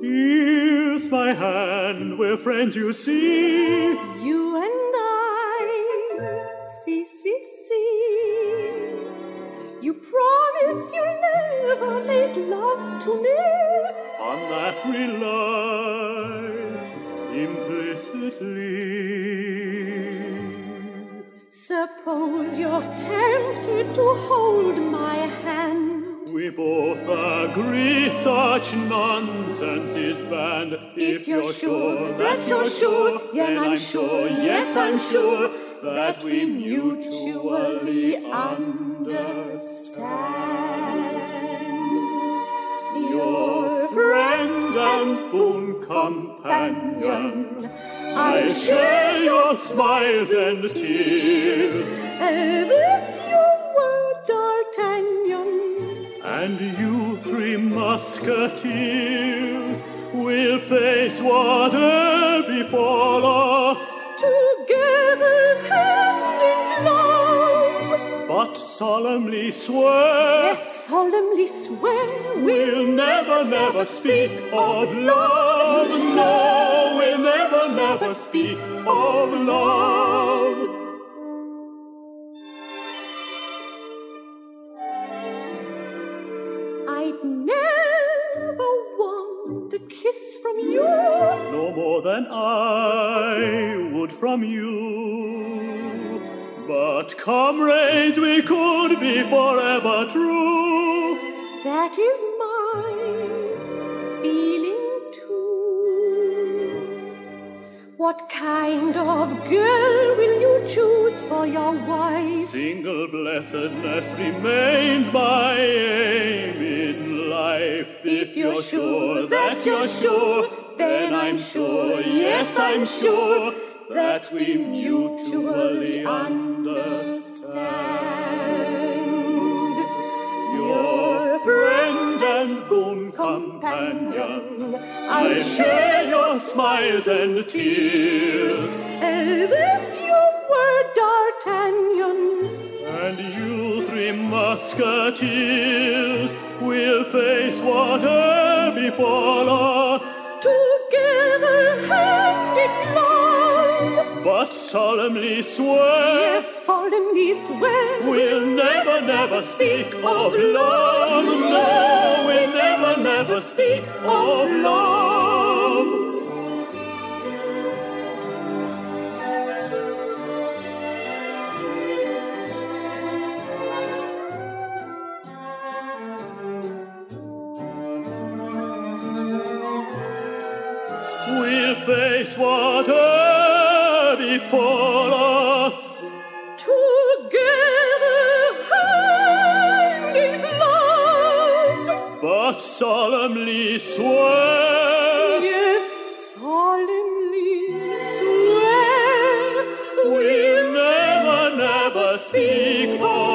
Here's my hand, we're friends, you see. You and I, see, see, see. You promise you'll never make love to me. On that rely implicitly. Suppose you're tempted to hold my hand. We both agree such nonsense is banned. If you're sure that you're sure, then I'm sure, yes, I'm sure, that we mutually understand. Your friend and boon companion, I share your smiles and tears, and you three musketeers will face whatever befall us. Together hand in glove. But solemnly swear Yes, solemnly swear we'll never, never speak of love. No, we'll never, never speak of love. I'd never want a kiss from you. No more than I would from you. But comrades, we could be forever true. That is my feeling too. What kind of girl will you choose for your wife? Single blessedness remains my aim life. If you're sure that you're sure, then I'm sure, yes, I'm sure, that we mutually understand. Your friend and boon companion, I share your smiles and tears, As if you were D'Artagnan. and you three musketeers will face whatever befall us. Together hand in glove. But solemnly swear Yes, solemnly swear. we'll never, never speak of love. No, we'll never, never speak of love. We'll face whatever befall us. Together hand in glove. but solemnly swear Yes, solemnly swear. we'll never, never speak of